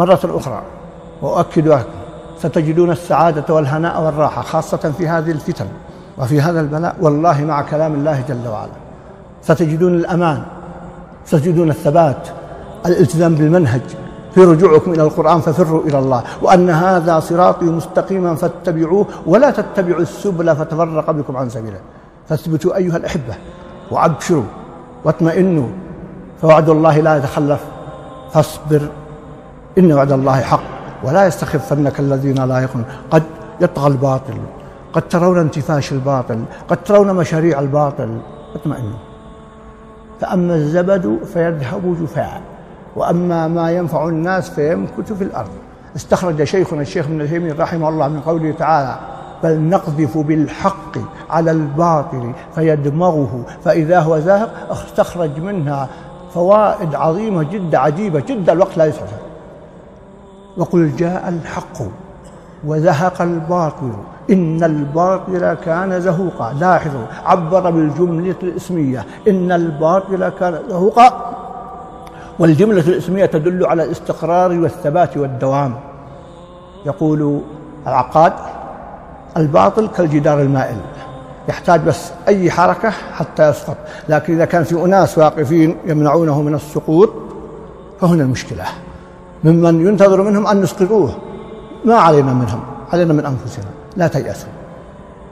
مرة أخرى وأؤكد لكم ستجدون السعادة والهناء والراحة خاصة في هذه الفتن وفي هذا البلاء. والله مع كلام الله جل وعلا. ستجدون الأمان ستجدون الثبات الالتزام بالمنهج في رجوعكم إلى القرآن ففروا إلى الله. وأن هذا صراطي مستقيما فاتبعوه ولا تتبعوا السبل فتفرق بكم عن سبيله. فاثبتوا أيها الأحبة وأبشروا وأطمئنوا فوعد الله لا يتخلف فاصبر. إن وعد الله حق. ولا يستخفنك الذين لا يقون قد يطغى الباطل. قد ترون انتفاش الباطل. قد ترون مشاريع الباطل. اطمئنوا فأما الزبد فيذهب جفاء. وأما ما ينفع الناس فيمكث في الأرض. استخرج شيخنا الشيخ ابن تيمية رحمه الله من قوله تعالى بل نقذف بالحق على الباطل فيدمغه. فإذا هو زاهق استخرج منها فوائد عظيمة جدا عجيبة جدا. الوقت لا يسعها وقل جاء الحق وزهق الباطل. إن الباطل كان زهوقا. لاحظوا عبر بالجملة الإسمية. إن الباطل كان زهوقا. والجملة الإسمية تدل على الاستقرار والثبات والدوام. يقول العقاد الباطل كالجدار المائل. يحتاج بس أي حركة حتى يسقط. لكن إذا كان في أناس واقفين يمنعونه من السقوط فهنا المشكلة. ممن ينتظر منهم أن يسقطوه. ما علينا منهم علينا من أنفسنا. لا تيأسوا.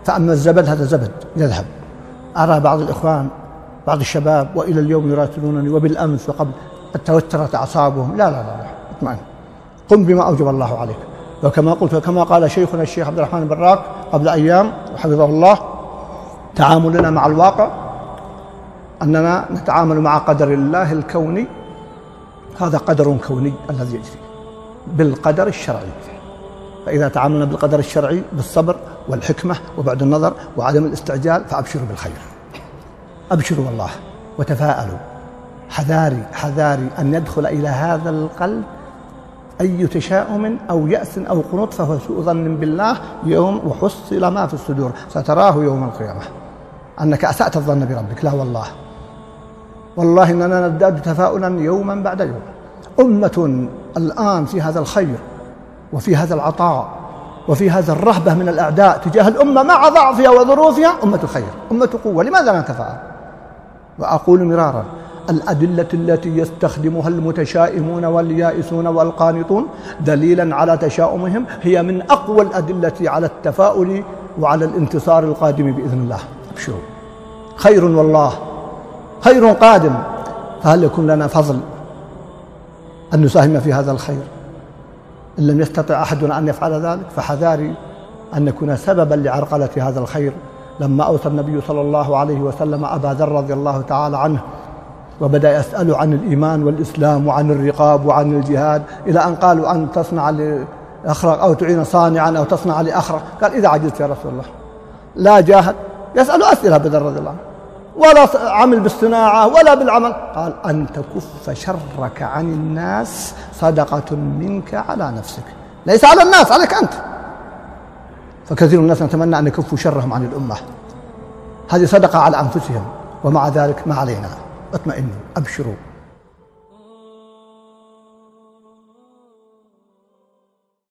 فأما الزبد هذا زبد يذهب. أرى بعض الإخوان بعض الشباب وإلى اليوم يراسلونني وبالأمس وقبل توترت أعصابهم. لا لا لا. اطمئن. قم بما أوجب الله عليك. وكما قلت وكما قال شيخنا الشيخ عبد الرحمن البراك قبل أيام حفظه الله تعاملنا مع الواقع أننا نتعامل مع قدر الله الكوني هذا قدر كوني الذي يجري. بالقدر الشرعي. فإذا تعاملنا بالقدر الشرعي بالصبر والحكمة وبعد النظر وعدم الاستعجال فأبشروا بالخير. أبشروا والله وتفاءلوا. حذاري حذاري أن يدخل إلى هذا القلب أي تشاؤم أو يأس أو قنوط فهو سوء ظن بالله يوم وحصل ما في الصدور. ستراه يوم القيامة. أنك أسأت الظن بربك لا والله. والله إننا نزداد تفاؤلا يوما بعد يوم أمة الآن في هذا الخير وفي هذا العطاء وفي هذا الرهبة من الأعداء تجاه الأمة مع ضعفها وظروفها. أمة خير أمة قوة لماذا لا نتفاءل؟ وأقول مرارا الأدلة التي يستخدمها المتشائمون واليائسون والقانطون دليلا على تشاؤمهم هي من أقوى الأدلة على التفاؤل وعلى الانتصار القادم بإذن الله. أبشروا. خير والله. خير قادم. فهل يكون لنا فضل أن نساهم في هذا الخير؟ إن لم يستطع أحدنا أن يفعل ذلك فحذاري أن نكون سببا لعرقلة هذا الخير. لما أوصى النبي صلى الله عليه وسلم أبا ذر رضي الله تعالى عنه وبدأ يسأل عن الإيمان والإسلام وعن الرقاب وعن الجهاد إلى أن قالوا أن تصنع لأخرق أو تعين صانعا أو تصنع لأخرق قال إذا عجزت يا رسول الله. لا جاهد يسأل أسئلة بدر رضي الله عنه. ولا عمل بالصناعة ولا بالعمل. قال أن تكف شرك عن الناس صدقة منك على نفسك. ليس على الناس عليك أنت. فكثير من الناس نتمنى أن يكفوا شرهم عن الأمة. هذه صدقة على أنفسهم ومع ذلك ما علينا. اطمئنوا أبشروا.